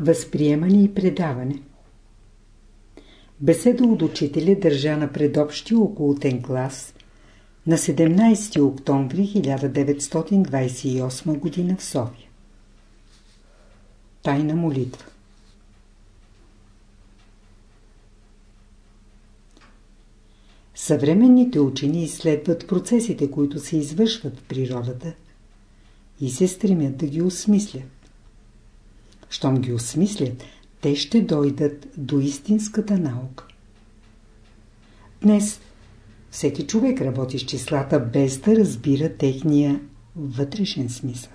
Възприемане и предаване Беседа от учителя държа на предобщия околотен клас на 17 октомври 1928 г. в София. Тайна молитва Съвременните учени изследват процесите, които се извършват в природата и се стремят да ги осмислят. Щом ги осмислят, те ще дойдат до истинската наука. Днес всеки човек работи с числата без да разбира техния вътрешен смисъл.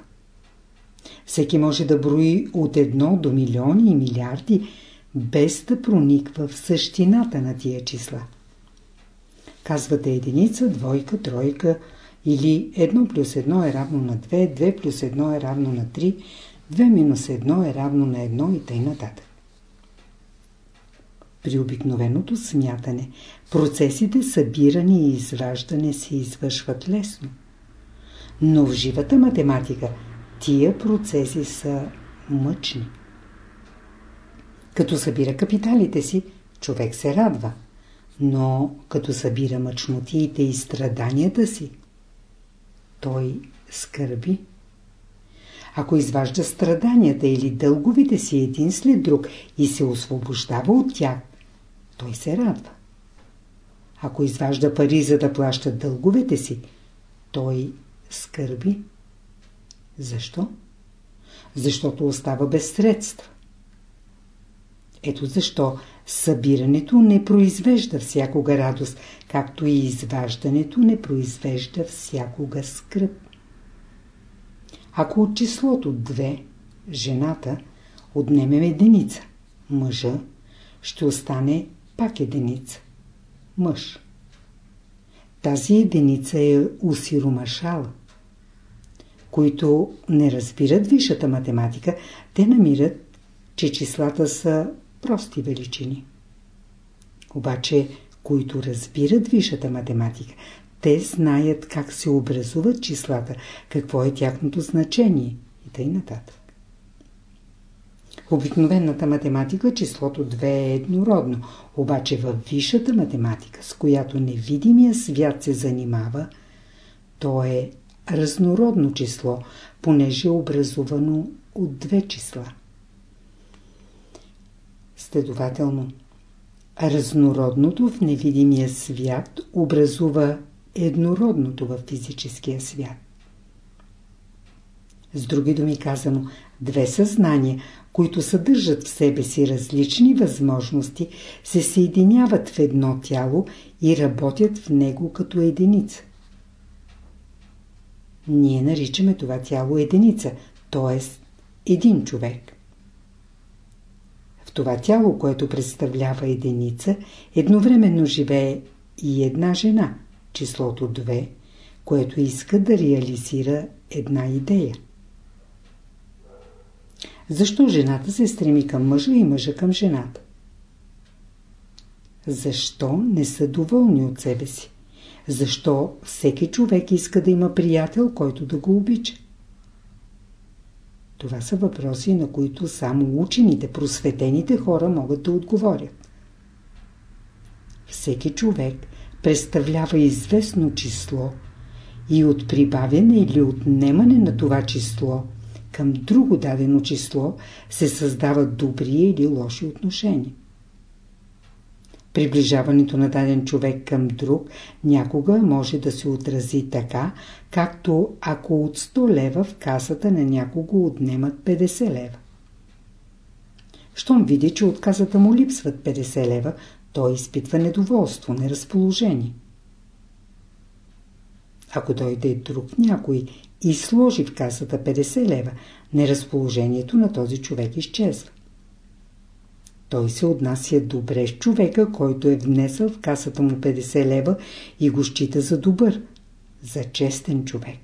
Всеки може да брои от едно до милиони и милиарди, без да прониква в същината на тия числа. Казвате единица, двойка, тройка или 1 плюс 1 е равно на 2, 2 плюс 1 е равно на 3, 2 минус 1 е равно на 1 и т.н. нататък. При обикновеното смятане процесите събиране и изваждане се извършват лесно. Но в живата математика тия процеси са мъчни. Като събира капиталите си, човек се радва. Но като събира мъчнотиите и страданията си, той скърби. Ако изважда страданията или дълговите си един след друг и се освобождава от тях, той се радва. Ако изважда пари за да плаща дълговете си, той скърби. Защо? Защото остава без средства. Ето защо събирането не произвежда всякога радост, както и изваждането не произвежда всякога скръп. Ако от числото 2, жената, отнемем единица, мъжа, ще остане пак единица, мъж. Тази единица е усиромашала. Които не разбират висшата математика, те намират, че числата са прости величини. Обаче, които разбират висшата математика, те знаят как се образуват числата, какво е тяхното значение и тъй нататък. Обикновената математика числото 2 е еднородно, обаче във висшата математика, с която невидимия свят се занимава, то е разнородно число, понеже е образувано от две числа. Следователно, разнородното в невидимия свят образува еднородното в физическия свят. С други думи казано, две съзнания, които съдържат в себе си различни възможности, се съединяват в едно тяло и работят в него като единица. Ние наричаме това тяло единица, т.е. един човек това тяло, което представлява единица, едновременно живее и една жена, числото 2, което иска да реализира една идея. Защо жената се стреми към мъжа и мъжа към жената? Защо не са доволни от себе си? Защо всеки човек иска да има приятел, който да го обича? Това са въпроси, на които само учените, просветените хора могат да отговорят. Всеки човек представлява известно число и от прибавяне или отнемане на това число към друго дадено число се създават добри или лоши отношения. Приближаването на даден човек към друг някога може да се отрази така, както ако от 100 лева в касата на някого отнемат 50 лева. Щом види, че от касата му липсват 50 лева, той изпитва недоволство, неразположение. Ако дойде друг някой и сложи в касата 50 лева, неразположението на този човек изчезва. Той се отнася добре с човека, който е внесъл в касата му 50 лева и го счита за добър, за честен човек.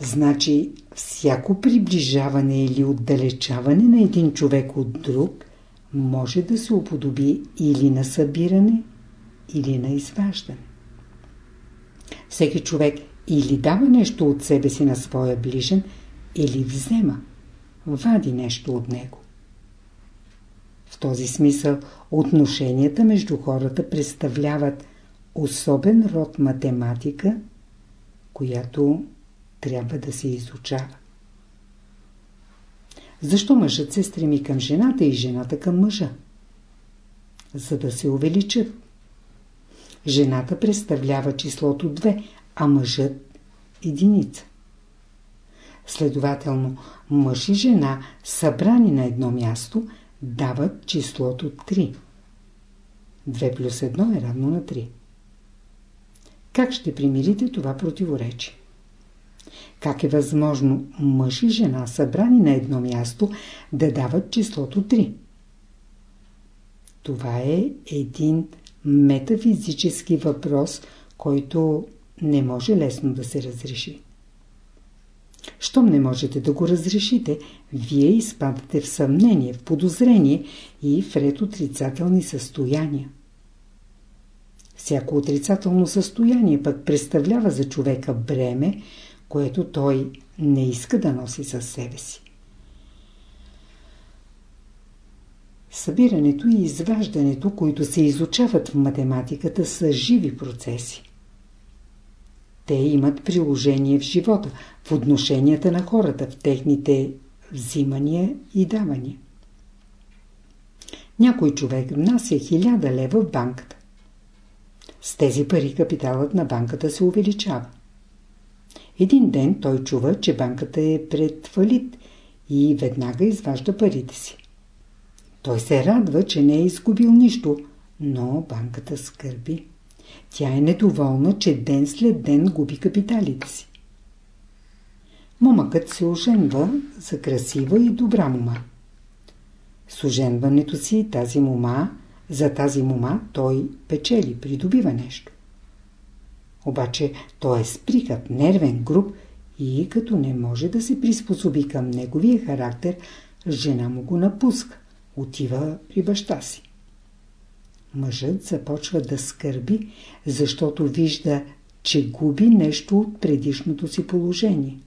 Значи, всяко приближаване или отдалечаване на един човек от друг може да се уподоби или на събиране, или на изваждане. Всеки човек или дава нещо от себе си на своя ближен, или взема. вади нещо от него. В този смисъл отношенията между хората представляват особен род математика, която трябва да се изучава. Защо мъжът се стреми към жената и жената към мъжа? За да се увеличат. Жената представлява числото 2, а мъжът – единица. Следователно, мъж и жена, събрани на едно място, дават числото 3. 2 плюс 1 е равно на 3. Как ще примирите това противоречие? Как е възможно мъж и жена, събрани на едно място, да дават числото 3? Това е един метафизически въпрос, който не може лесно да се разреши. Щом не можете да го разрешите, вие изпадате в съмнение, в подозрение и в ред отрицателни състояния. Всяко отрицателно състояние пък представлява за човека бреме, което той не иска да носи със себе си. Събирането и изваждането, които се изучават в математиката, са живи процеси. Те имат приложение в живота, в отношенията на хората, в техните взимания и давания. Някой човек внася хиляда лева в банката. С тези пари капиталът на банката се увеличава. Един ден той чува, че банката е пред фалит и веднага изважда парите си. Той се радва, че не е изгубил нищо, но банката скърби. Тя е недоволна, че ден след ден губи капиталите си. Момъкът се оженва за красива и добра мома. С оженването си тази мома, за тази мома той печели, придобива нещо. Обаче той е сприхат, нервен, груб и като не може да се приспособи към неговия характер, жена му го напуска, отива при баща си. Мъжът започва да скърби, защото вижда, че губи нещо от предишното си положение.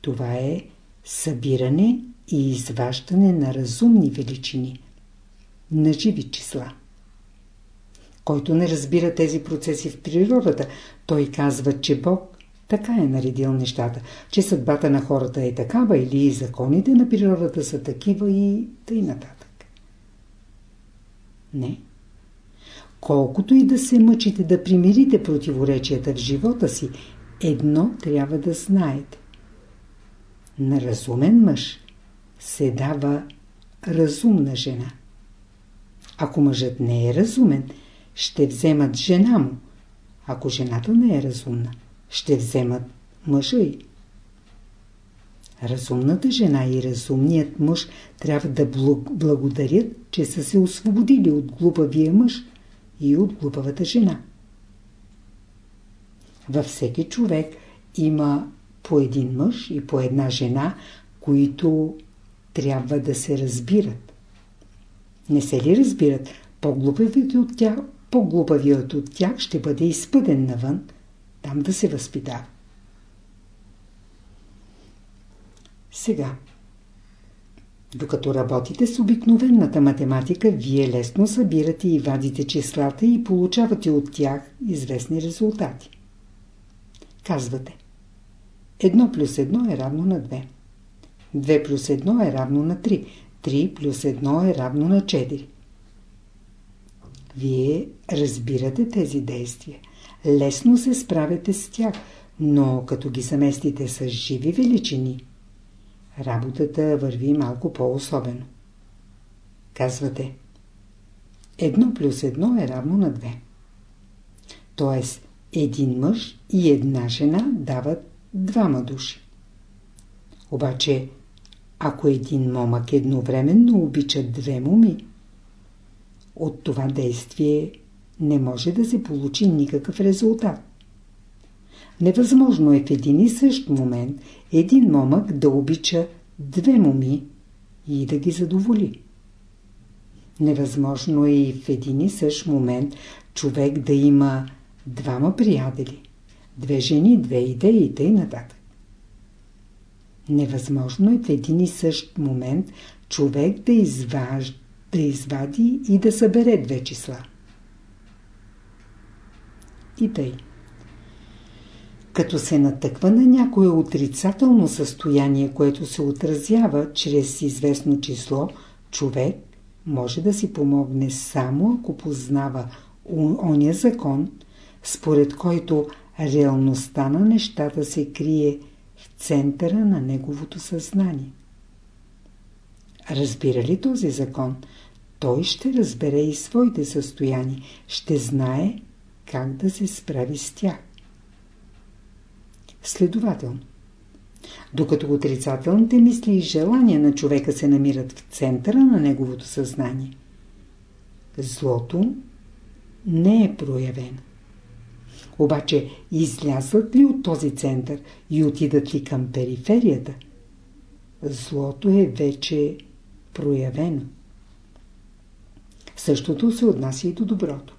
Това е събиране и изваждане на разумни величини, на живи числа. Който не разбира тези процеси в природата, той казва, че Бог така е наредил нещата, че съдбата на хората е такава или законите на природата са такива и тъй нататък. Не. Колкото и да се мъчите да примирите противоречията в живота си, едно трябва да знаете. На разумен мъж се дава разумна жена. Ако мъжът не е разумен, ще вземат жена му. Ако жената не е разумна, ще вземат мъжа й. Разумната жена и разумният мъж трябва да благодарят, че са се освободили от глупавия мъж и от глупавата жена. Във всеки човек има по един мъж и по една жена, които трябва да се разбират. Не се ли разбират, по-глупавият от тях, по-глупавият от тях ще бъде изпъден навън, там да се възпитава. Сега, докато работите с обикновената математика, вие лесно събирате и вадите числата и получавате от тях известни резултати. Казвате 1 плюс 1 е равно на 2. 2 плюс 1 е равно на 3. 3 плюс 1 е равно на 4. Вие разбирате тези действия. Лесно се справяте с тях, но като ги заместите с живи величини, работата върви малко по-особено. Казвате, едно плюс едно е равно на две. Тоест, един мъж и една жена дават двама души. Обаче, ако един момък едновременно обича две моми, от това действие не може да се получи никакъв резултат. Невъзможно е в един и същ момент един момък да обича две моми и да ги задоволи. Невъзможно е и в един и същ момент човек да има двама приятели, две жени, две идеи и т.н. нататък. Невъзможно е в един и същ момент човек да, изваж... да извади и да събере две числа. И тъй. Като се натъква на някое отрицателно състояние, което се отразява чрез известно число, човек може да си помогне само ако познава оня закон, според който реалността на нещата се крие в центъра на неговото съзнание. Разбира ли този закон, той ще разбере и своите състояния, ще знае как да се справи с тях. Следователно, докато отрицателните мисли и желания на човека се намират в центъра на неговото съзнание, злото не е проявено. Обаче излязат ли от този център и отидат ли към периферията, злото е вече проявено. Същото се отнася и до доброто.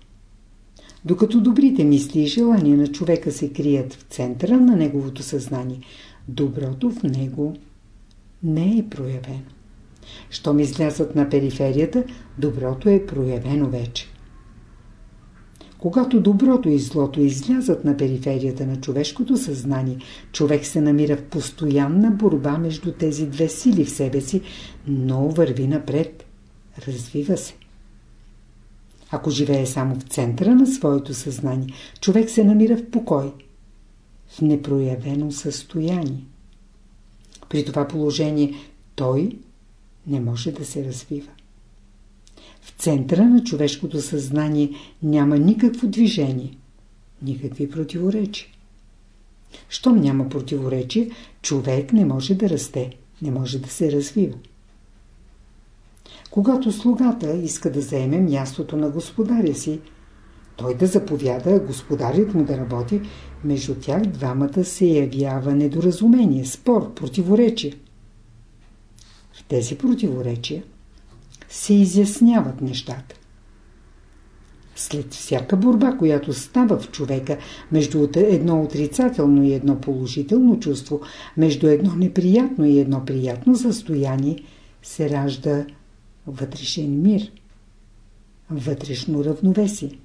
Докато добрите мисли и желания на човека се крият в центъра на неговото съзнание, доброто в него не е проявено. Щом излязат на периферията, доброто е проявено вече. Когато доброто и злото излязат на периферията на човешкото съзнание, човек се намира в постоянна борба между тези две сили в себе си, но върви напред, развива се. Ако живее само в центъра на своето съзнание, човек се намира в покой, в непроявено състояние. При това положение той не може да се развива. В центъра на човешкото съзнание няма никакво движение, никакви противоречия. Щом няма противоречие, човек не може да расте, не може да се развива. Когато слугата иска да заеме мястото на господаря си, той да заповяда, господарят му да работи, между тях двамата се явява недоразумение, спор, противоречие. В тези противоречия се изясняват нещата. След всяка борба, която става в човека между едно отрицателно и едно положително чувство, между едно неприятно и едно приятно състояние, се ражда вътрешен мир, вътрешно равновесие.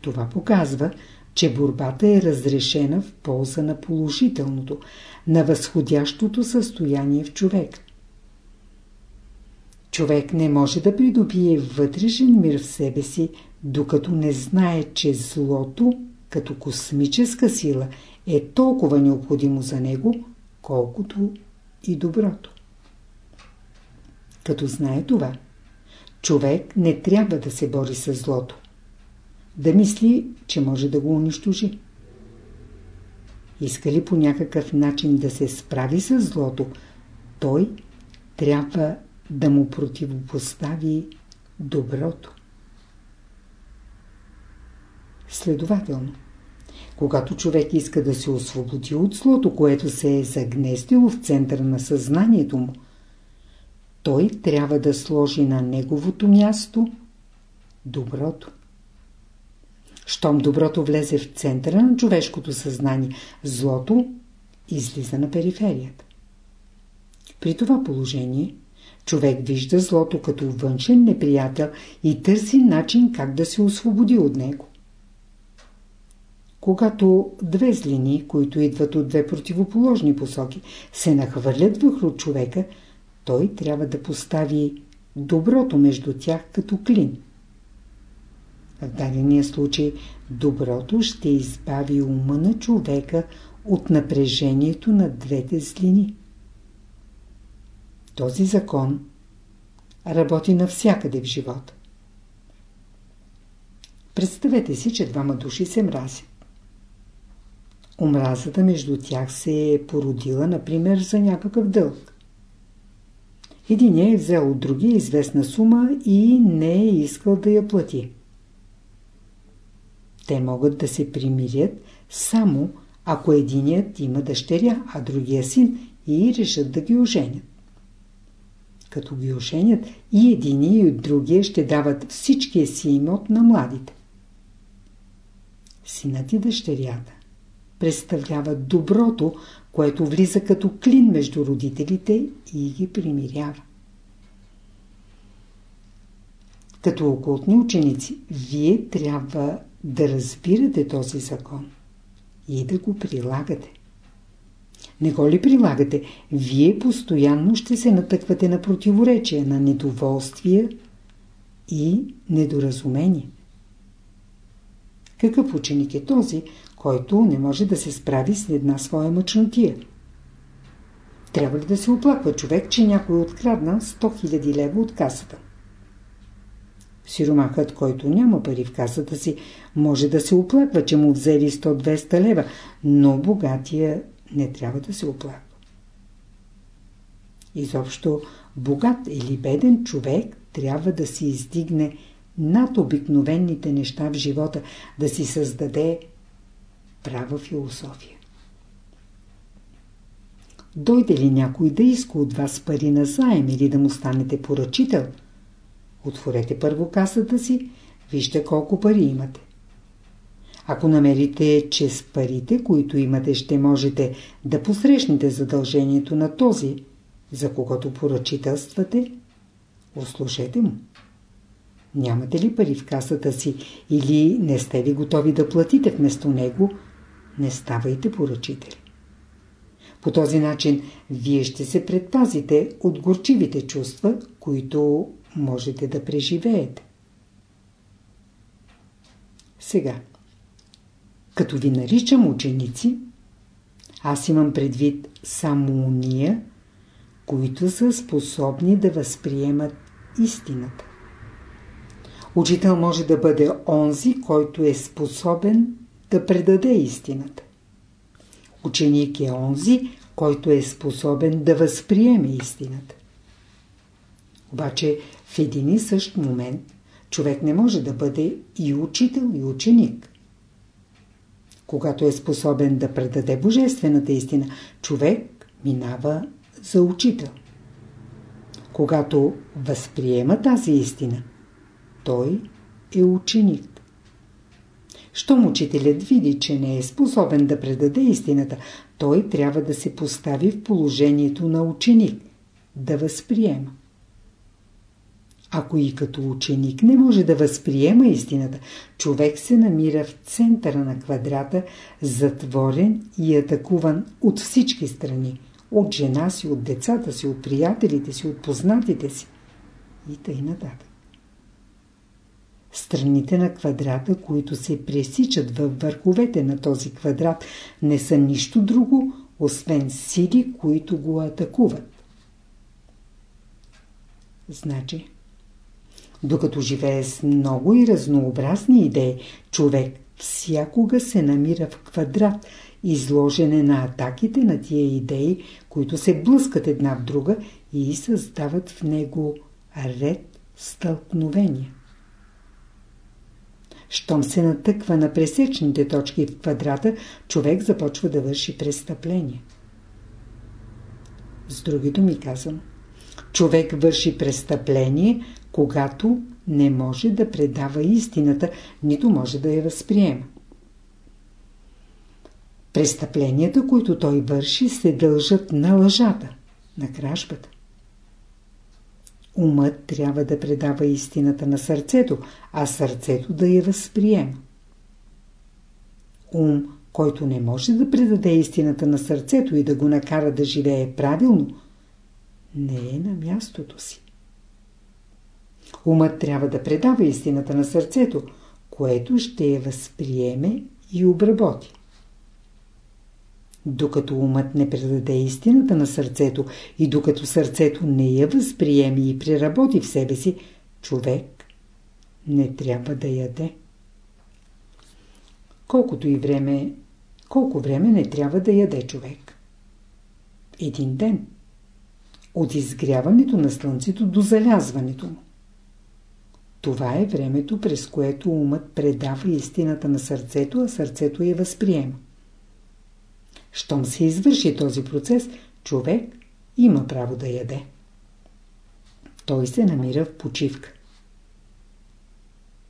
Това показва, че борбата е разрешена в полза на положителното, на възходящото състояние в човек. Човек не може да придобие вътрешен мир в себе си, докато не знае, че злото, като космическа сила, е толкова необходимо за него, колкото и доброто. Като знае това, човек не трябва да се бори с злото. Да мисли, че може да го унищожи. Иска ли по някакъв начин да се справи с злото, той трябва да му противопостави доброто. Следователно, когато човек иска да се освободи от злото, което се е загнестило в центъра на съзнанието му, той трябва да сложи на неговото място доброто. Щом доброто влезе в центъра на човешкото съзнание, злото излиза на периферията. При това положение човек вижда злото като външен неприятел и търси начин как да се освободи от него. Когато две злини, които идват от две противоположни посоки, се нахвърлят върху човека, той трябва да постави доброто между тях като клин. В дадения случай доброто ще избави ума на човека от напрежението на двете злини. Този закон работи навсякъде в живота. Представете си, че двама души се мразят. Омразата между тях се е породила, например, за някакъв дълг. Един е взел от другия известна сума и не е искал да я плати. Те могат да се примирят само ако единият има дъщеря, а другия син и решат да ги оженят. Като ги оженят и едини и от другия ще дават всичкия си имот на младите. Синът и дъщерята представляват доброто, което влиза като клин между родителите и ги примирява. Като окултни ученици, вие трябва да разбирате този закон и да го прилагате. Не го ли прилагате, вие постоянно ще се натъквате на противоречия, на недоволствия и недоразумение. Какъв ученик е този, който не може да се справи с една своя мъчнотия? Трябва ли да се оплаква човек, че някой открадна 100 000 лева от касата? Сиромахът, който няма пари в касата си, може да се оплаква, че му взели 100-200 лева, но богатия не трябва да се оплаква. Изобщо, богат или беден човек трябва да си издигне над обикновените неща в живота, да си създаде права философия. Дойде ли някой да иска от вас пари на заем или да му станете поръчител, отворете първо касата си, вижте колко пари имате. Ако намерите, че с парите, които имате, ще можете да посрещнете задължението на този, за когото поръчителствате, услушайте му. Нямате ли пари в касата си или не сте ли готови да платите вместо него, не ставайте поръчители. По този начин вие ще се предпазите от горчивите чувства, които можете да преживеете. Сега, като ви наричам ученици, аз имам предвид само уния, които са способни да възприемат истината. Учител може да бъде онзи, който е способен да предаде истината. Ученик е онзи, който е способен да възприеме истината. Обаче в един и същ момент човек не може да бъде и учител, и ученик. Когато е способен да предаде божествената истина, човек минава за учител. Когато възприема тази истина, той е ученик. Щом учителят види, че не е способен да предаде истината, той трябва да се постави в положението на ученик, да възприема. Ако и като ученик не може да възприема истината, човек се намира в центъра на квадрата, затворен и атакуван от всички страни. От жена си, от децата си, от приятелите си, от познатите си. И тъй нататък. Страните на квадрата, които се пресичат във върховете на този квадрат, не са нищо друго, освен сили, които го атакуват. Значи, докато живее с много и разнообразни идеи, човек всякога се намира в квадрат, изложене на атаките на тия идеи, които се блъскат една в друга и създават в него ред стълкновения. Щом се натъква на пресечните точки в квадрата, човек започва да върши престъпление. С други думи казвам, човек върши престъпление, когато не може да предава истината, нито може да я възприема. Престъпленията, които той върши, се дължат на лъжата, на кражбата. Умът трябва да предава истината на сърцето, а сърцето да я възприема. Ум, който не може да предаде истината на сърцето и да го накара да живее правилно, не е на мястото си. Умът трябва да предава истината на сърцето, което ще я възприеме и обработи. Докато умът не предаде истината на сърцето и докато сърцето не я възприеме и преработи в себе си, човек не трябва да яде. Колкото и време, колко време не трябва да яде човек? Един ден. От изгряването на слънцето до залязването му. Това е времето, през което умът предава истината на сърцето, а сърцето я възприема. Щом се извърши този процес, човек има право да яде. Той се намира в почивка.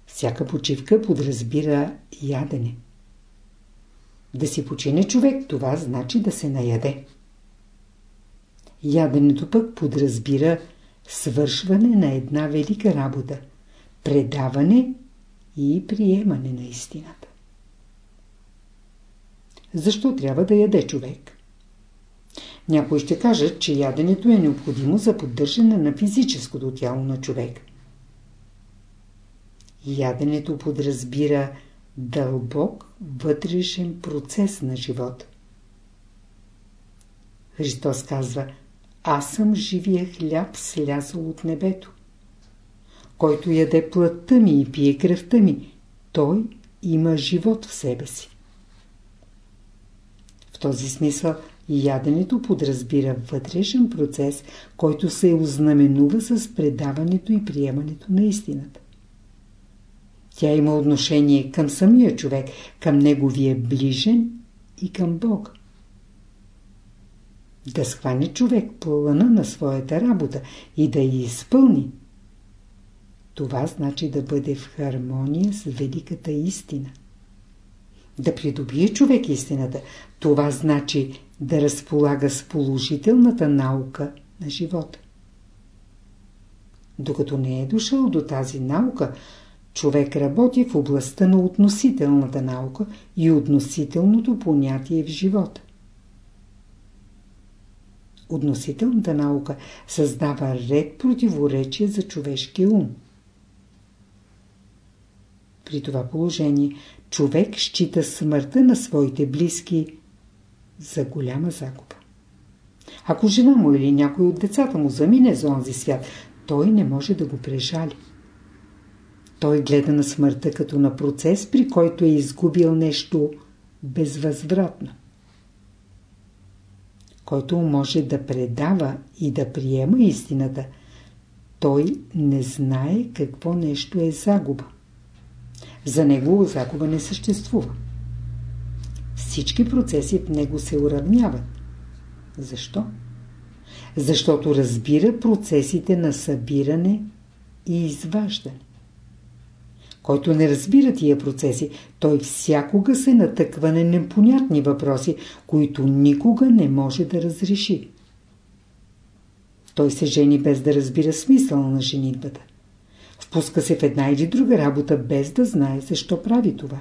Всяка почивка подразбира ядене. Да си почине човек, това значи да се наяде. Яденето пък подразбира свършване на една велика работа – предаване и приемане на истината. Защо трябва да яде човек? Някои ще кажат, че яденето е необходимо за поддържане на физическото тяло на човек. Яденето подразбира дълбок вътрешен процес на живота. Христос казва Аз съм живия хляб слязал от небето. Който яде плътта ми и пие кръвта ми, той има живот в себе си. Този смисъл яденето подразбира вътрешен процес, който се ознаменува с предаването и приемането на истината. Тя има отношение към самия човек, към неговия ближен и към Бог. Да схване човек плана на своята работа и да я изпълни. Това значи да бъде в хармония с великата истина. Да придобие човек истината, това значи да разполага с положителната наука на живота. Докато не е дошъл до тази наука, човек работи в областта на относителната наука и относителното понятие в живота. Относителната наука създава ред противоречия за човешкия ум. При това положение човек счита смъртта на своите близки за голяма загуба. Ако жена му или някой от децата му замине за онзи свят, той не може да го прежали. Той гледа на смъртта като на процес, при който е изгубил нещо безвъзвратно. Който може да предава и да приема истината, той не знае какво нещо е загуба. За него загуба не съществува. Всички процеси в него се уравняват. Защо? Защото разбира процесите на събиране и изваждане. Който не разбира тия процеси, той всякога се натъква на непонятни въпроси, които никога не може да разреши. Той се жени без да разбира смисъл на женитбата. Впуска се в една или друга работа, без да знае защо прави това.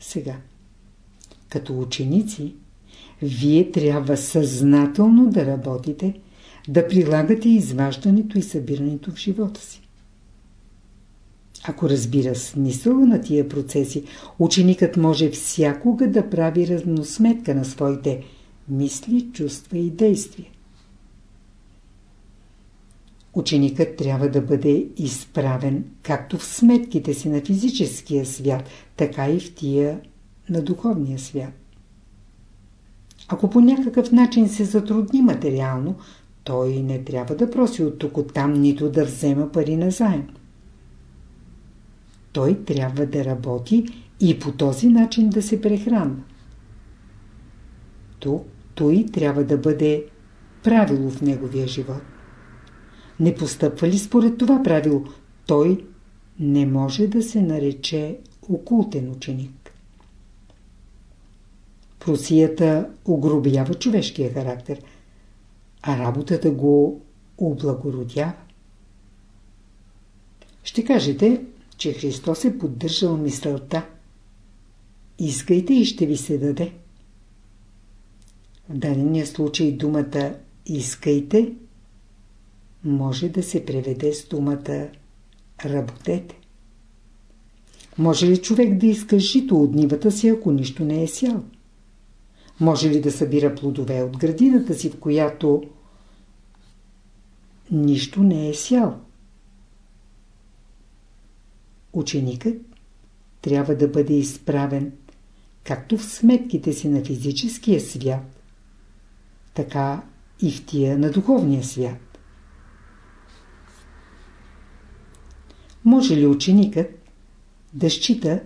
Сега, като ученици, вие трябва съзнателно да работите, да прилагате изваждането и събирането в живота си. Ако разбира смисъла на тия процеси, ученикът може всякога да прави разносметка на своите мисли, чувства и действия. Ученикът трябва да бъде изправен както в сметките си на физическия свят, така и в тия на духовния свят. Ако по някакъв начин се затрудни материално, той не трябва да проси от тук там, нито да взема пари на заем. Той трябва да работи и по този начин да се прехранва. Тук той трябва да бъде правило в неговия живот не постъпва ли според това правило, той не може да се нарече окултен ученик. Просията огробява човешкия характер, а работата го облагородява. Ще кажете, че Христос е поддържал мисълта. Искайте и ще ви се даде. В дадения случай думата «искайте» може да се преведе с думата работете. Може ли човек да иска жито от нивата си, ако нищо не е сял? Може ли да събира плодове от градината си, в която нищо не е сял? Ученикът трябва да бъде изправен както в сметките си на физическия свят, така и в тия на духовния свят. Може ли ученикът да счита,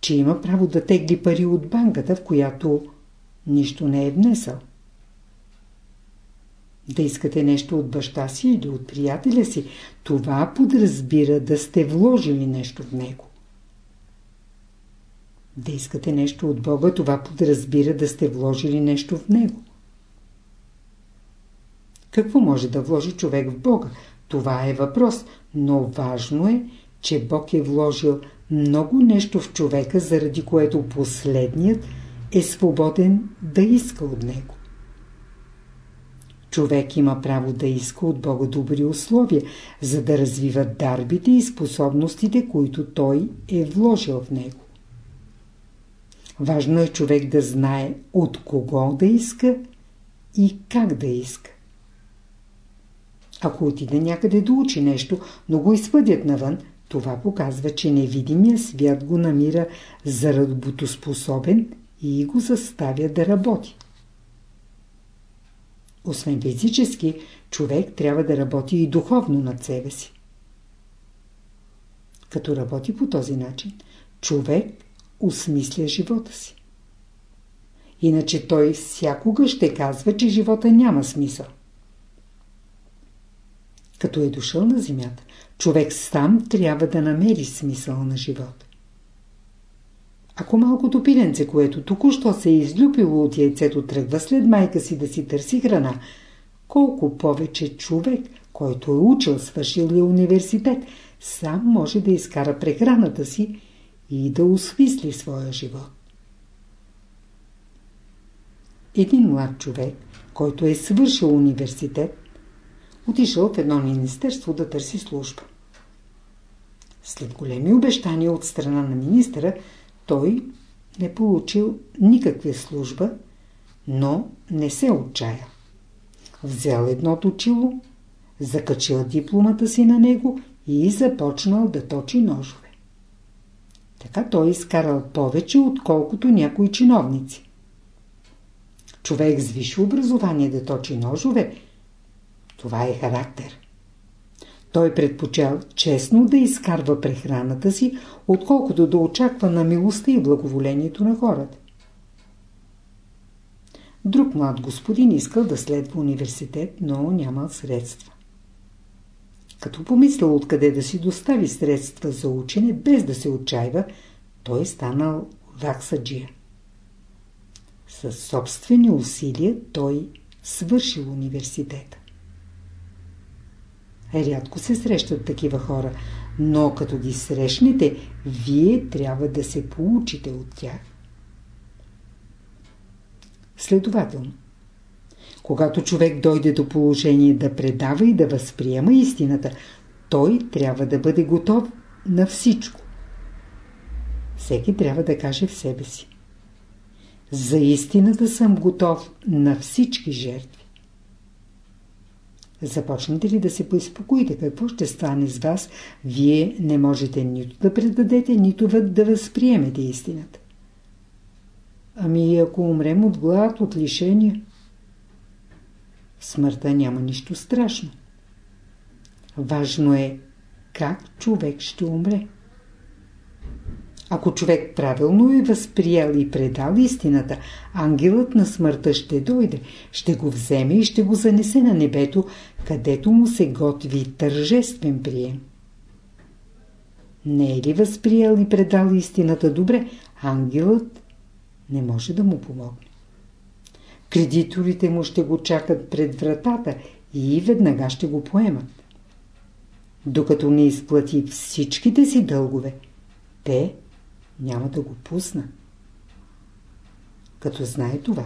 че има право да тегли пари от банката, в която нищо не е внесъл? Да искате нещо от баща си или от приятеля си, това подразбира да сте вложили нещо в него. Да искате нещо от Бога, това подразбира да сте вложили нещо в Него. Какво може да вложи човек в Бога? Това е въпрос, но важно е, че Бог е вложил много нещо в човека, заради което последният е свободен да иска от него. Човек има право да иска от Бога добри условия, за да развива дарбите и способностите, които Той е вложил в него. Важно е човек да знае от кого да иска и как да иска. Ако отиде някъде да учи нещо, но го изпъдят навън, това показва, че невидимия свят го намира за работоспособен и го заставя да работи. Освен физически, човек трябва да работи и духовно над себе си. Като работи по този начин, човек осмисля живота си. Иначе той всякога ще казва, че живота няма смисъл. Като е дошъл на земята, човек сам трябва да намери смисъл на живота. Ако малкото пиленце, което току-що се е излюпило от яйцето, тръгва след майка си да си търси храна, колко повече човек, който е учил, свършил ли университет, сам може да изкара прехраната си и да освисли своя живот. Един млад човек, който е свършил университет, отишъл в едно министерство да търси служба. След големи обещания от страна на министъра, той не получил никаква служба, но не се отчая. Взел едното чило, закачил дипломата си на него и започнал да точи ножове. Така той изкарал повече, отколкото някои чиновници. Човек с висше образование да точи ножове, това е характер. Той предпочел честно да изкарва прехраната си, отколкото да очаква на милостта и благоволението на хората. Друг млад господин искал да следва университет, но нямал средства. Като помислил откъде да си достави средства за учене, без да се отчаива, той станал ваксаджия. Със собствени усилия той свършил университета. Рядко се срещат такива хора, но като ги срещнете, вие трябва да се получите от тях. Следователно, когато човек дойде до положение да предава и да възприема истината, той трябва да бъде готов на всичко. Всеки трябва да каже в себе си. За истината съм готов на всички жертви. Започнете ли да се поиспокоите какво ще стане с вас, вие не можете нито да предадете, нито да възприемете истината. Ами ако умрем от глад, от лишения? Смъртта няма нищо страшно. Важно е как човек ще умре. Ако човек правилно е възприял и предал истината, ангелът на смъртта ще дойде, ще го вземе и ще го занесе на небето, където му се готви тържествен прием. Не е ли възприял и предал истината добре, ангелът не може да му помогне. Кредиторите му ще го чакат пред вратата и веднага ще го поемат. Докато не изплати всичките си дългове, те няма да го пусна. Като знае това,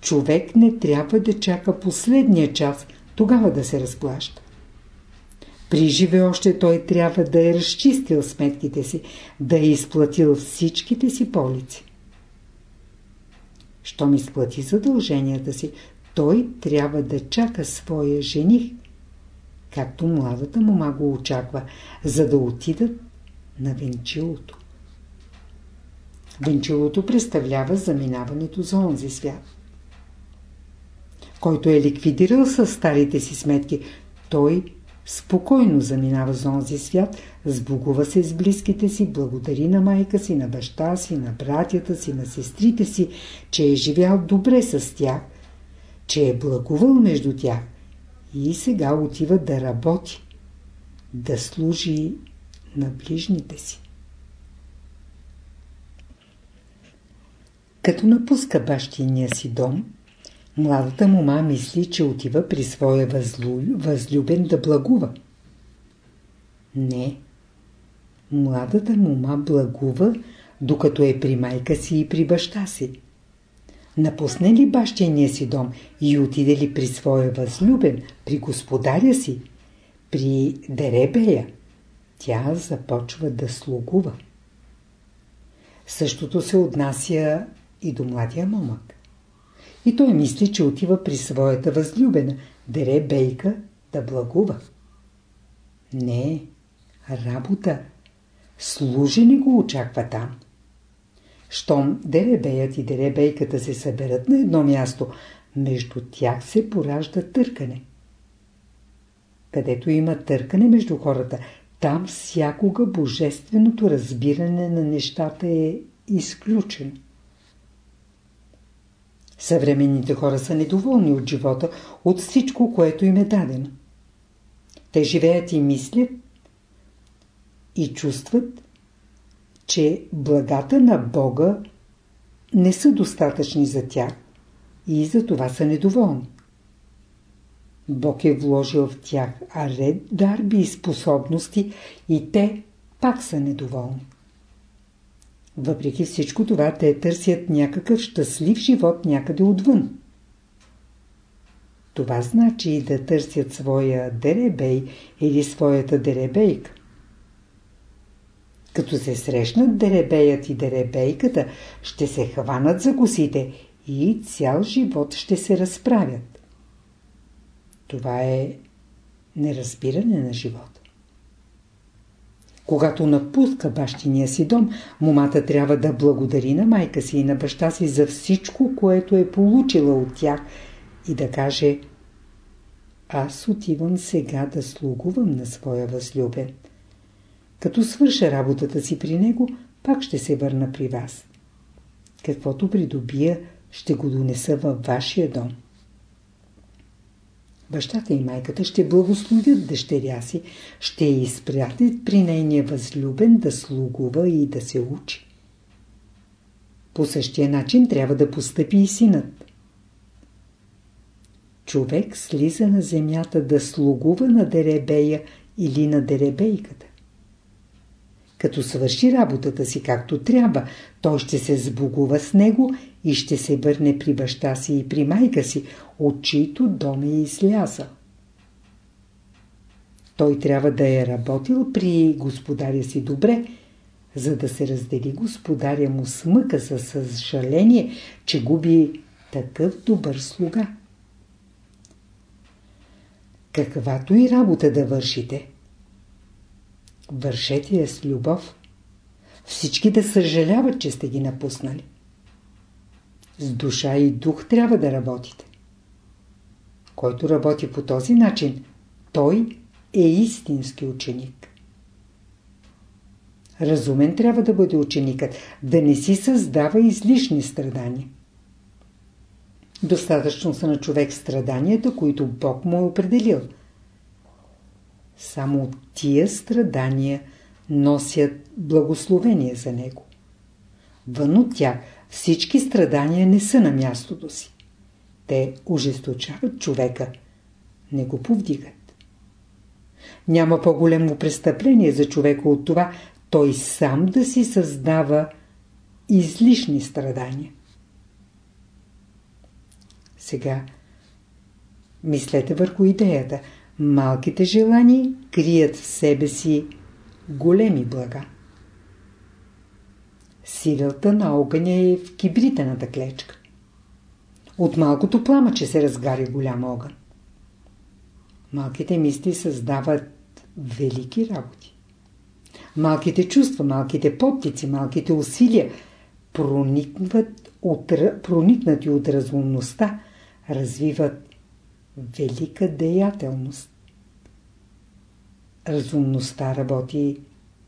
човек не трябва да чака последния час, тогава да се разплаща. При живе още той трябва да е разчистил сметките си, да е изплатил всичките си полици. Щом изплати задълженията си, той трябва да чака своя жених, както младата мума го очаква, за да отидат на венчилото. Венчилото представлява заминаването за онзи свят. Който е ликвидирал с старите си сметки, той спокойно заминава за онзи свят, сбогува се с близките си, благодари на майка си, на баща си, на братята си, на сестрите си, че е живял добре с тях, че е благувал между тях и сега отива да работи, да служи на ближните си. Като напуска бащиния си дом, младата мума мисли, че отива при своя възлю... възлюбен да благува. Не. Младата мума благува, докато е при майка си и при баща си. Напусне ли бащиния си дом и отиде ли при своя възлюбен, при господаря си, при деребея, тя започва да слугува. Същото се отнася и до младия момък. И той мисли, че отива при своята възлюбена, дере бейка, да благува. Не, работа, служене го очаква там. Щом деребеят и деребейката се съберат на едно място, между тях се поражда търкане. Където има търкане между хората, там всякога божественото разбиране на нещата е изключено. Съвременните хора са недоволни от живота, от всичко, което им е дадено. Те живеят и мислят и чувстват, че благата на Бога не са достатъчни за тях и за това са недоволни. Бог е вложил в тях ред дарби и способности и те пак са недоволни. Въпреки всичко това, те търсят някакъв щастлив живот някъде отвън. Това значи да търсят своя деребей или своята деребейка. Като се срещнат деребеят и деребейката, ще се хванат за косите и цял живот ще се разправят. Това е неразбиране на живота. Когато напуска бащиния си дом, момата трябва да благодари на майка си и на баща си за всичко, което е получила от тях и да каже Аз отивам сега да слугувам на своя възлюбен. Като свърша работата си при него, пак ще се върна при вас. Каквото придобия, ще го донеса във вашия дом. Бащата и майката ще благословят дъщеря си, ще я изпратят при нейния възлюбен да слугува и да се учи. По същия начин трябва да постъпи и синът. Човек слиза на земята да слугува на деребея или на деребейката. Като свърши работата си както трябва, той ще се сбогува с него и ще се върне при баща си и при майка си, от чието дом е излязъл. Той трябва да е работил при господаря си добре, за да се раздели господаря му с мъка със съжаление, че губи такъв добър слуга. Каквато и работа да вършите, вършете я с любов. Всички да съжаляват, че сте ги напуснали. С душа и дух трябва да работите. Който работи по този начин, той е истински ученик. Разумен трябва да бъде ученикът, да не си създава излишни страдания. Достатъчно са на човек страданията, които Бог му е определил. Само тия страдания носят благословение за него. Вън от тях всички страдания не са на мястото си. Те ожесточават човека, не го повдигат. Няма по-големо престъпление за човека от това, той сам да си създава излишни страдания. Сега мислете върху идеята. Малките желания крият в себе си големи блага. Силата на огъня е в кибритената клечка. От малкото пламъче се разгаря голям огън. Малките мисли създават велики работи. Малките чувства, малките подтици, малките усилия проникват от, проникнати от разумността, развиват велика деятелност. Разумността работи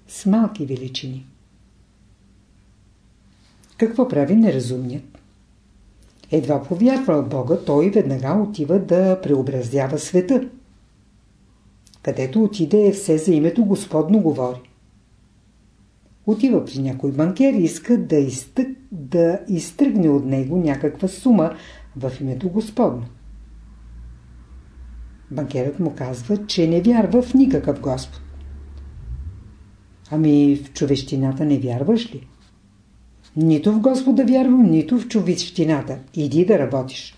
с малки величини. Какво прави неразумният? Едва повярва в Бога, той веднага отива да преобразява света. Където отиде, все за името Господно говори. Отива при някой банкер и иска да, изтък, да изтръгне от него някаква сума в името Господно. Банкерът му казва, че не вярва в никакъв Господ. Ами в човещината не вярваш ли? Нито в Господа вярвам, нито в човещината. Иди да работиш.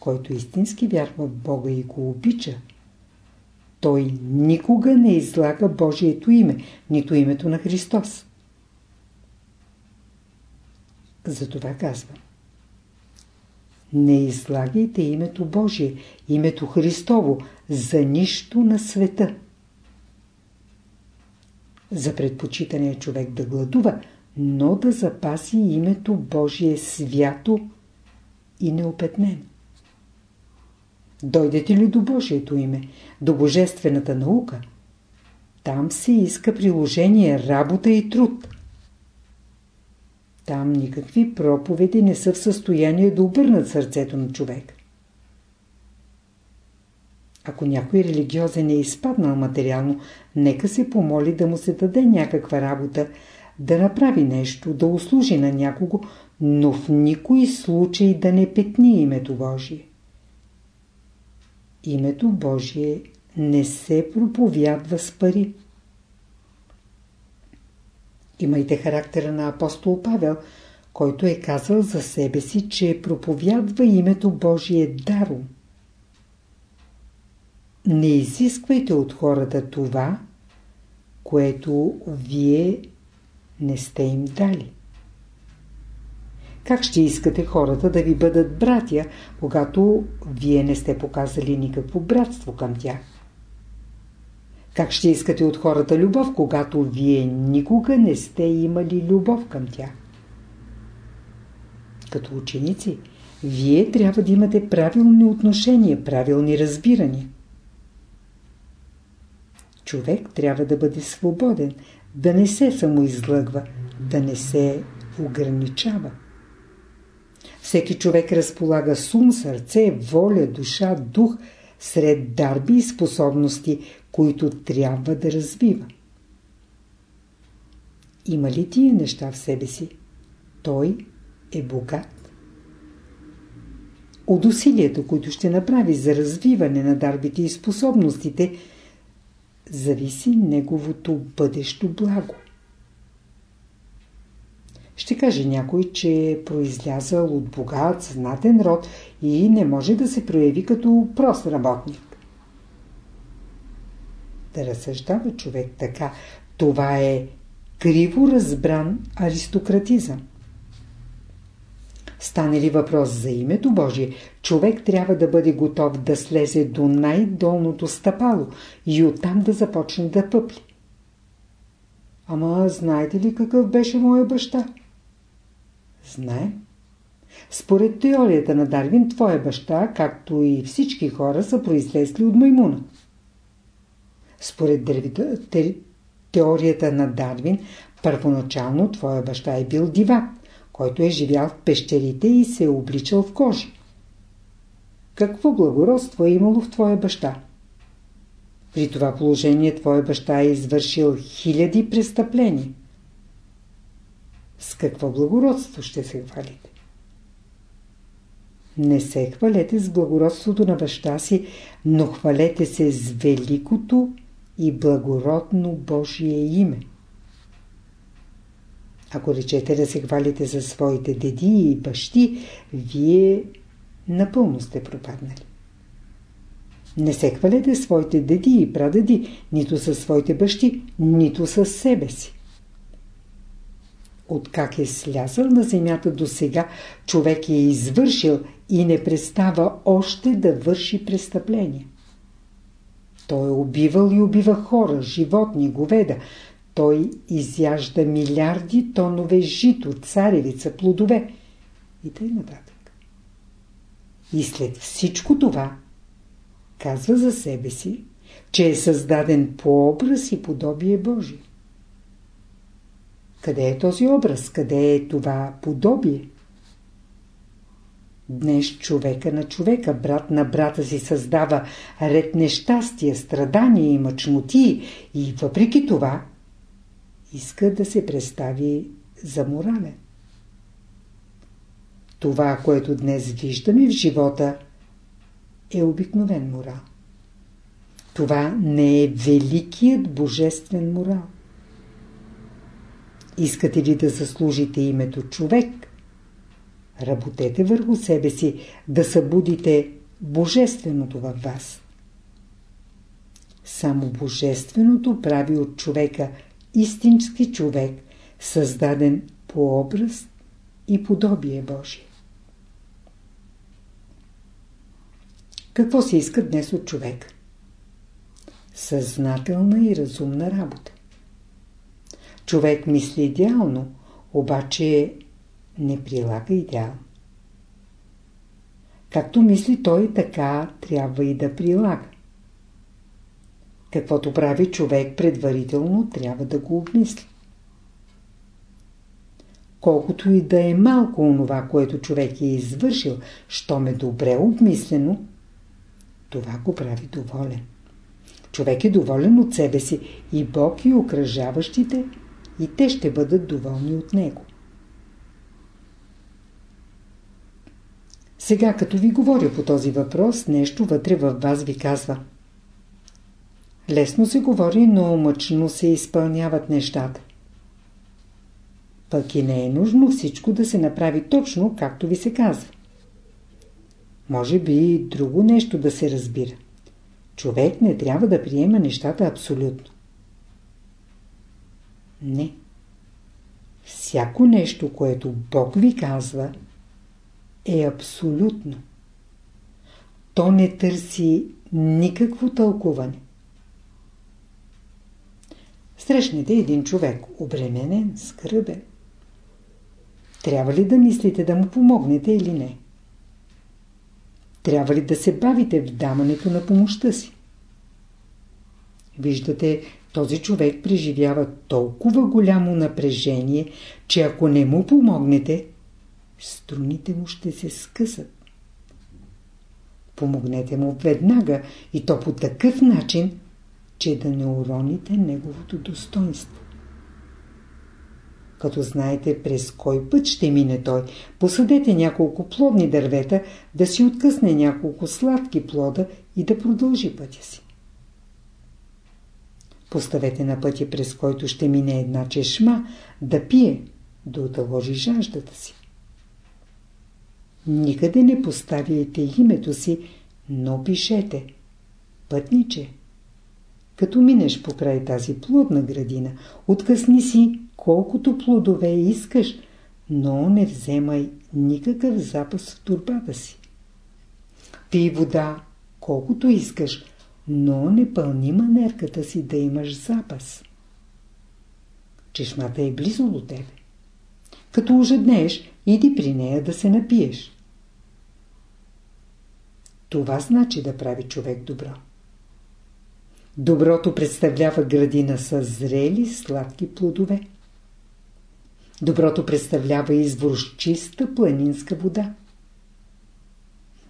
Който истински вярва в Бога и го обича, той никога не излага Божието име, нито името на Христос. Затова казвам. Не излагайте името Божие, името Христово, за нищо на света. За предпочитане е човек да гладува, но да запаси името Божие свято и неопетнено. Дойдете ли до Божието име, до Божествената наука, там се иска приложение, работа и труд. Там никакви проповеди не са в състояние да обърнат сърцето на човек. Ако някой религиозен е изпаднал материално, нека се помоли да му се даде някаква работа, да направи нещо, да услужи на някого, но в никой случай да не петни името Божие. Името Божие не се проповядва с пари. Имайте характера на апостол Павел, който е казал за себе си, че проповядва името Божие даром. Не изисквайте от хората това, което вие не сте им дали. Как ще искате хората да ви бъдат братя, когато вие не сте показали никакво братство към тях? Как ще искате от хората любов, когато вие никога не сте имали любов към тях? Като ученици, вие трябва да имате правилни отношения, правилни разбирания. Човек трябва да бъде свободен, да не се самоизлъгва, да не се ограничава. Всеки човек разполага с ум, сърце, воля, душа, дух, сред дарби и способности, които трябва да развива. Има ли тия неща в себе си? Той е богат. От усилията, които ще направи за развиване на дарбите и способностите, зависи неговото бъдещо благо. Ще каже някой, че е произлязал от богат, съзнатен род и не може да се прояви като прост работник. Да разсъждава човек така, това е криво разбран аристократизъм. Стане ли въпрос за името Божие, човек трябва да бъде готов да слезе до най-долното стъпало и оттам да започне да пъпли. Ама знаете ли какъв беше моя баща? Знае. Според теорията на Дарвин, твоя баща, както и всички хора, са произлезли от маймуна. Според теорията на Дарвин, първоначално твоя баща е бил дивак, който е живял в пещерите и се е обличал в кожи. Какво благородство е имало в твоя баща? При това положение твоя баща е извършил хиляди престъпления. С какво благородство ще се хвалите? Не се хвалете с благородството на баща си, но хвалете се с великото и благородно Божие име. Ако речете да се хвалите за своите деди и бащи, вие напълно сте пропаднали. Не се хвалете своите деди и прадеди, нито със своите бащи, нито със себе си. Откак е слязал на земята до сега, човек е извършил и не престава още да върши престъпления. Той е убивал и убива хора, животни, говеда. Той изяжда милиарди тонове жито, царевица, плодове и тъй нататък. И след всичко това казва за себе си, че е създаден по образ и подобие Божие. Къде е този образ? Къде е това подобие? Днес човека на човека, брат на брата си създава ред нещастия, страдания и мъчноти и въпреки това иска да се представи за морален. Това, което днес виждаме в живота, е обикновен морал. Това не е великият божествен морал. Искате ли да заслужите името човек? Работете върху себе си, да събудите божественото във вас. Само божественото прави от човека истински човек, създаден по образ и подобие Божие. Какво се иска днес от човек? Съзнателна и разумна работа. Човек мисли идеално, обаче не прилага идеал. Както мисли той, така трябва и да прилага. Каквото прави човек предварително, трябва да го обмисли. Колкото и да е малко онова, което човек е извършил, щом е добре обмислено, това го прави доволен. Човек е доволен от себе си и Бог и окръжаващите, и те ще бъдат доволни от него. Сега, като ви говоря по този въпрос, нещо вътре във вас ви казва. Лесно се говори, но мъчно се изпълняват нещата. Пък и не е нужно всичко да се направи точно, както ви се казва. Може би друго нещо да се разбира. Човек не трябва да приема нещата абсолютно. Не. Всяко нещо, което Бог ви казва, е абсолютно. То не търси никакво тълкуване. Срещнете един човек, обременен, скръбен. Трябва ли да мислите да му помогнете или не? Трябва ли да се бавите в дамането на помощта си? Виждате, този човек преживява толкова голямо напрежение, че ако не му помогнете, струните му ще се скъсат. Помогнете му веднага и то по такъв начин, че да не уроните неговото достоинство. Като знаете през кой път ще мине той, посадете няколко плодни дървета, да си откъсне няколко сладки плода и да продължи пътя си. Поставете на пътя, през който ще мине една чешма, да пие, да отложи жаждата си. Никъде не поставяйте името си, но пишете Пътниче. Като минеш покрай тази плодна градина, откъсни си колкото плодове искаш, но не вземай никакъв запас в турбата си. Пий вода колкото искаш, но не пълни манерката си да имаш запас. Чешмата е близо до тебе. Като ожеднеш, иди при нея да се напиеш. Това значи да прави човек добро. Доброто представлява градина с зрели сладки плодове. Доброто представлява извор с чиста планинска вода.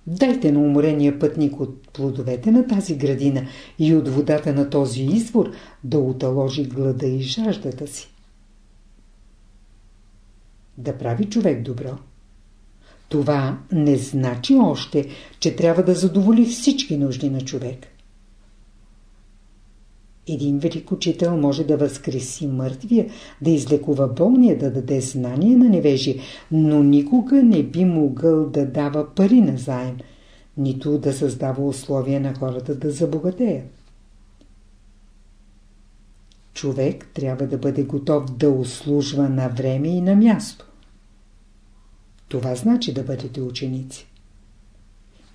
Дайте на уморения пътник от плодовете на тази градина и от водата на този извор да уталожи глада и жаждата си. Да прави човек добро. Това не значи още, че трябва да задоволи всички нужди на човек. Един велик учител може да възкреси мъртвия, да излекува болния, да даде знание на невежи, но никога не би могъл да дава пари на заем, нито да създава условия на хората да забогатеят. Човек трябва да бъде готов да услужва на време и на място. Това значи да бъдете ученици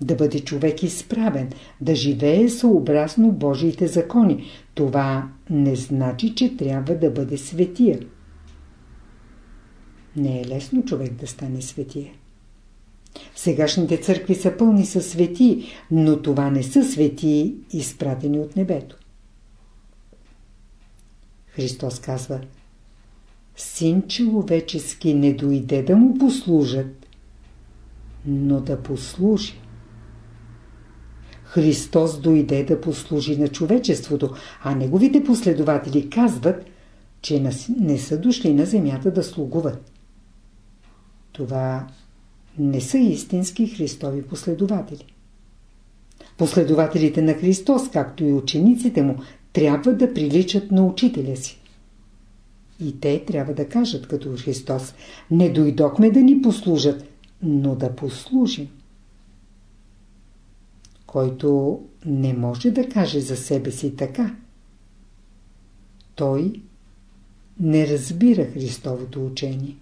да бъде човек изправен, да живее съобразно Божиите закони. Това не значи, че трябва да бъде светия. Не е лесно човек да стане светия. Сегашните църкви са пълни със свети, но това не са свети, изпратени от небето. Христос казва Син човечески не дойде да му послужат, но да послужи. Христос дойде да послужи на човечеството, а неговите последователи казват че не са дошли на земята да слугуват. Това не са истински Христови последователи. Последователите на Христос, както и учениците му, трябва да приличат на учителя си. И те трябва да кажат като Христос, не дойдохме да ни послужат, но да послужим. Който не може да каже за себе си така, той не разбира Христовото учение.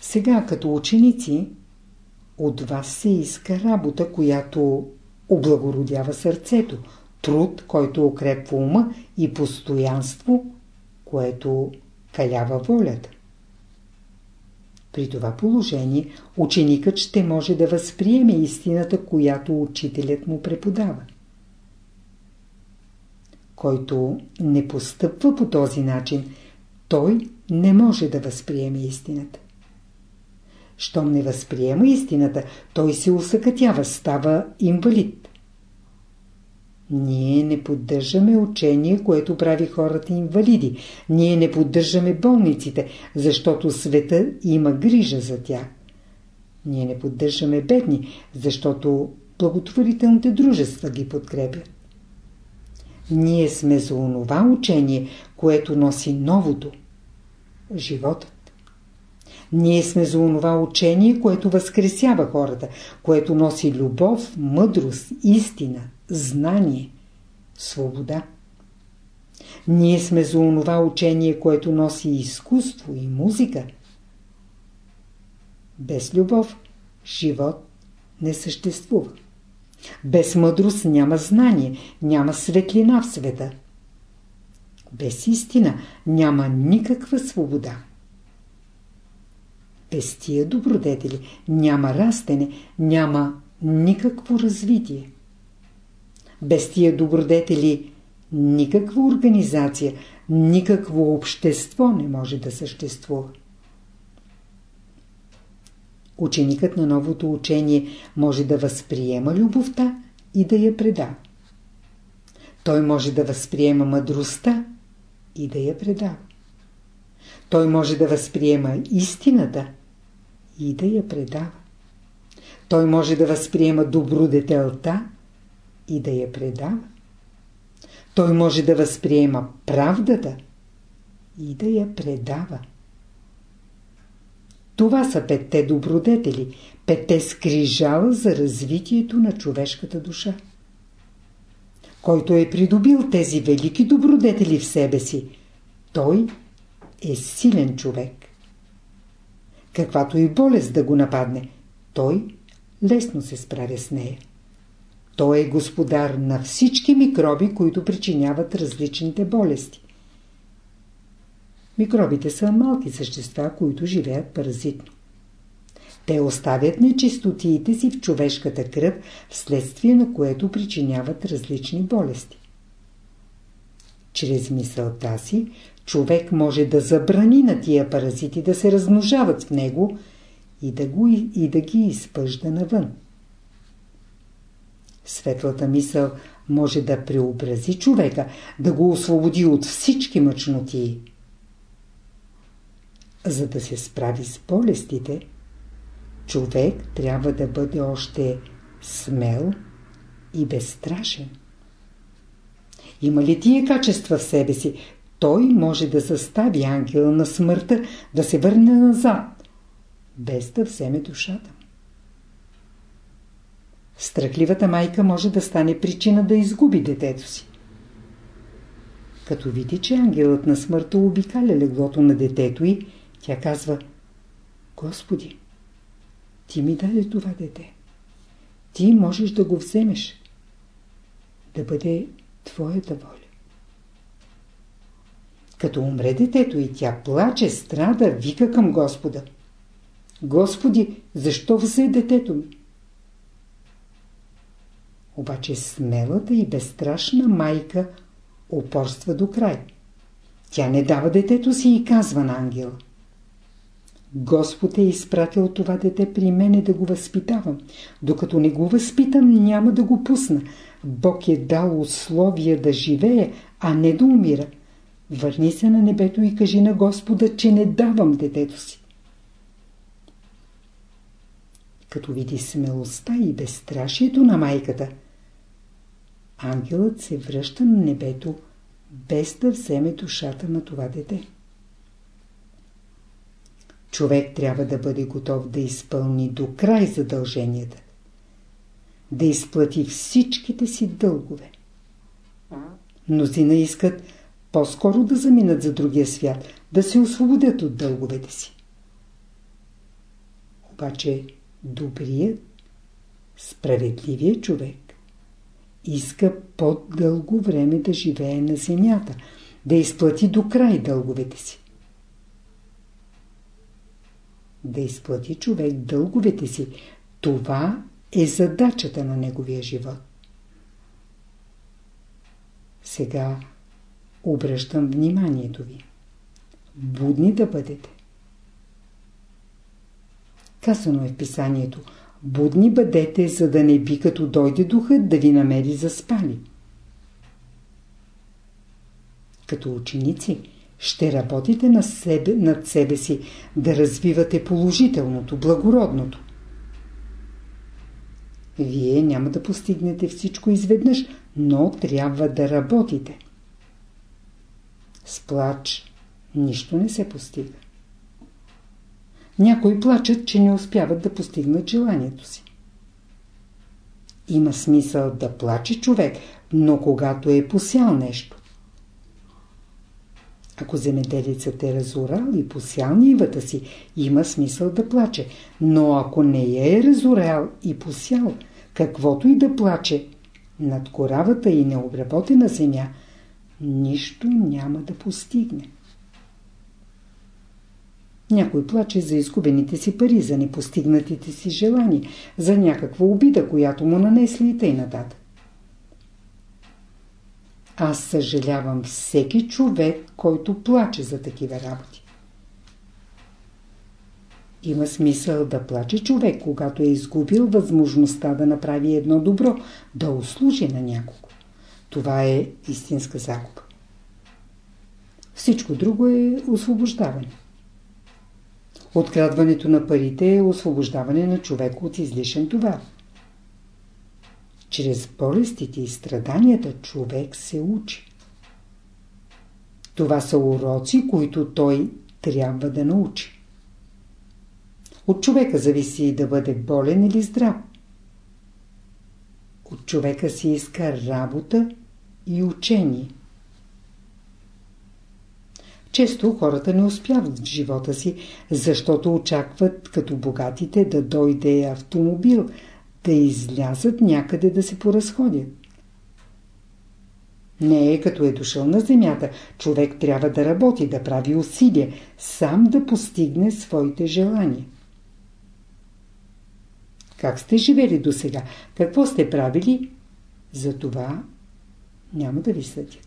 Сега като ученици от вас се иска работа, която облагородява сърцето, труд, който укрепва ума и постоянство, което калява волята. При това положение ученикът ще може да възприеме истината, която учителят му преподава. Който не постъпва по този начин, той не може да възприеме истината. Щом не възприема истината, той се усъкътява, става инвалид. Ние не поддържаме учение, което прави хората инвалиди. Ние не поддържаме болниците, защото света има грижа за тях. Ние не поддържаме бедни, защото благотворителните дружества ги подкрепят. Ние сме за онова учение, което носи новото – живота. Ние сме за онова учение, което възкресява хората, което носи любов, мъдрост, истина, знание, свобода. Ние сме за онова учение, което носи изкуство и музика. Без любов живот не съществува. Без мъдрост няма знание, няма светлина в света. Без истина няма никаква свобода. Без тия добродетели няма растене, няма никакво развитие. Без тия добродетели никаква организация, никакво общество не може да съществува. Ученикът на новото учение може да възприема любовта и да я предава. Той може да възприема мъдростта и да я предава. Той може да възприема истината и да я предава. Той може да възприема добродетелта и да я предава. Той може да възприема правдата и да я предава. Това са петте добродетели, петте скрижала за развитието на човешката душа. Който е придобил тези велики добродетели в себе си, той е силен човек. Каквато и болест да го нападне, той лесно се справя с нея. Той е господар на всички микроби, които причиняват различните болести. Микробите са малки същества, които живеят паразитно. Те оставят нечистотиите си в човешката кръв, вследствие на което причиняват различни болести. Чрез мисълта си човек може да забрани на тия паразити да се размножават в него и да, го, и да ги изпъжда навън. Светлата мисъл може да преобрази човека, да го освободи от всички мъчноти. За да се справи с болестите, човек трябва да бъде още смел и безстрашен. Има ли тия качества в себе си, той може да застави ангела на смъртта да се върне назад, без да вземе душата. Страхливата майка може да стане причина да изгуби детето си. Като види, че ангелът на смъртта обикаля леглото на детето й, тя казва Господи, ти ми даде това дете. Ти можеш да го вземеш. Да бъде твоята воля. Като умре детето и тя плаче, страда, вика към Господа. Господи, защо взе детето ми? Обаче смелата и безстрашна майка упорства до край. Тя не дава детето си и казва на ангела. Господ е изпратил това дете при мене да го възпитавам. Докато не го възпитам, няма да го пусна. Бог е дал условия да живее, а не да умира. Върни се на небето и кажи на Господа, че не давам детето си. Като види смелостта и безстрашието на майката, ангелът се връща на небето, без да вземе душата на това дете. Човек трябва да бъде готов да изпълни до край задълженията. Да изплати всичките си дългове. Мнозина искат по-скоро да заминат за другия свят, да се освободят от дълговете си. Обаче добрият, справедливият човек иска по-дълго време да живее на земята, да изплати до край дълговете си. Да изплати човек дълговете си, това е задачата на неговия живот. Сега обръщам вниманието ви. Будни да бъдете. Казано е в писанието – Будни бъдете, за да не би като дойде духът да ви намери заспали. Като ученици ще работите на себе, над себе си да развивате положителното, благородното. Вие няма да постигнете всичко изведнъж, но трябва да работите. С плач нищо не се постига. Някои плачат, че не успяват да постигнат желанието си. Има смисъл да плаче човек, но когато е посял нещо. Ако земеделецът е разорал и посял нивата си, има смисъл да плаче. Но ако не я е разорал и посял, каквото и да плаче, над коравата и необработена земя, нищо няма да постигне. Някой плаче за изгубените си пари, за непостигнатите си желания, за някаква обида, която му нанесли и нататък. Аз съжалявам всеки човек, който плаче за такива работи. Има смисъл да плаче човек, когато е изгубил възможността да направи едно добро, да услужи на някого. Това е истинска загуба. Всичко друго е освобождаване. Открадването на парите е освобождаване на човека от излишен товар. Чрез болестите и страданията човек се учи. Това са уроци, които той трябва да научи. От човека зависи да бъде болен или здрав. От човека си иска работа и учение. Често хората не успяват в живота си, защото очакват като богатите да дойде автомобил, да излязат някъде да се поразходят. Не е като е дошъл на земята. Човек трябва да работи, да прави усилия, сам да постигне своите желания. Как сте живели до сега? Какво сте правили? За това няма да ви съдя.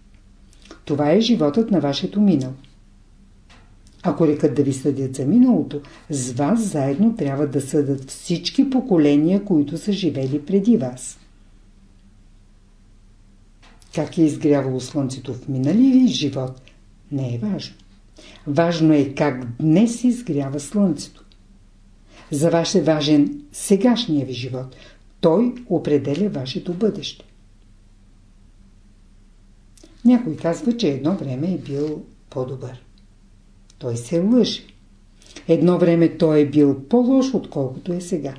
Това е животът на вашето минало. Ако рекат да ви съдят за миналото, с вас заедно трябва да съдат всички поколения, които са живели преди вас. Как е изгрявало слънцето в миналия ви живот, не е важно. Важно е как днес изгрява слънцето. За вас е важен сегашния ви живот. Той определя вашето бъдеще. Някой казва, че едно време е бил по-добър той се лъже. Едно време той е бил по-лош, отколкото е сега.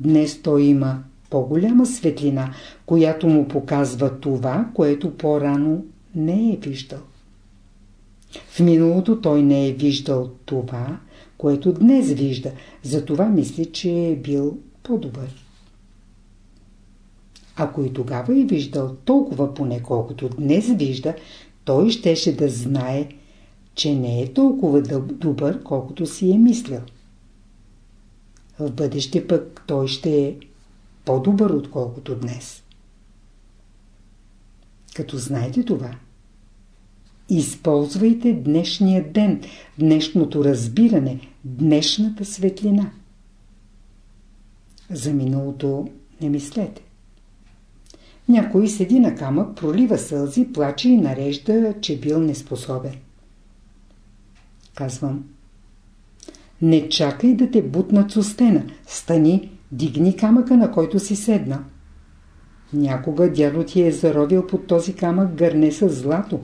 Днес той има по-голяма светлина, която му показва това, което по-рано не е виждал. В миналото той не е виждал това, което днес вижда, затова мисли, че е бил по-добър. Ако и тогава е виждал толкова поне колкото днес вижда, той щеше да знае, че не е толкова добър, колкото си е мислил. В бъдеще пък той ще е по-добър, отколкото днес. Като знаете това, Използвайте днешния ден, днешното разбиране, днешната светлина. За миналото не мислете. Някой седи на камък, пролива сълзи, плаче и нарежда, че бил неспособен. Казвам. Не чакай да те бутнат с стена. Стани, дигни камъка, на който си седна. Някога дядо ти е заровил под този камък гърне с злато.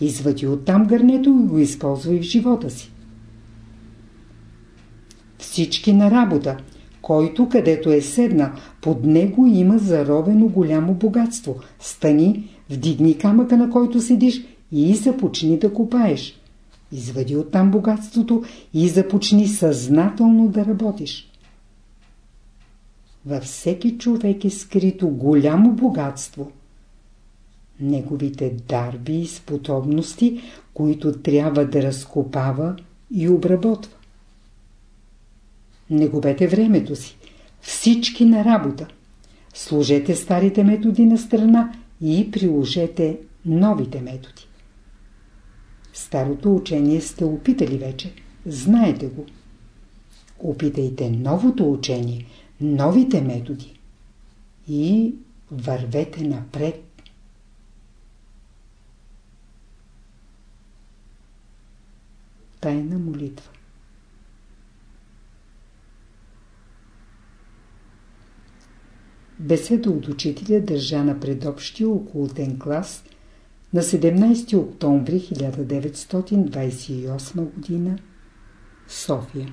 Извади оттам гърнето и го използвай в живота си. Всички на работа. Който където е седна, под него има заровено голямо богатство. Стани, вдигни камъка, на който седиш и започни да копаеш. Извади оттам богатството и започни съзнателно да работиш. Във всеки човек е скрито голямо богатство. Неговите дарби и способности, които трябва да разкопава и обработва. Не губете времето си. Всички на работа. Служете старите методи на страна и приложете новите методи. Старото учение сте опитали вече. Знаете го. Опитайте новото учение, новите методи и вървете напред. Тайна молитва Беседа от учителя държа на предобщия околотен клас на 17 октомври 1928 г. София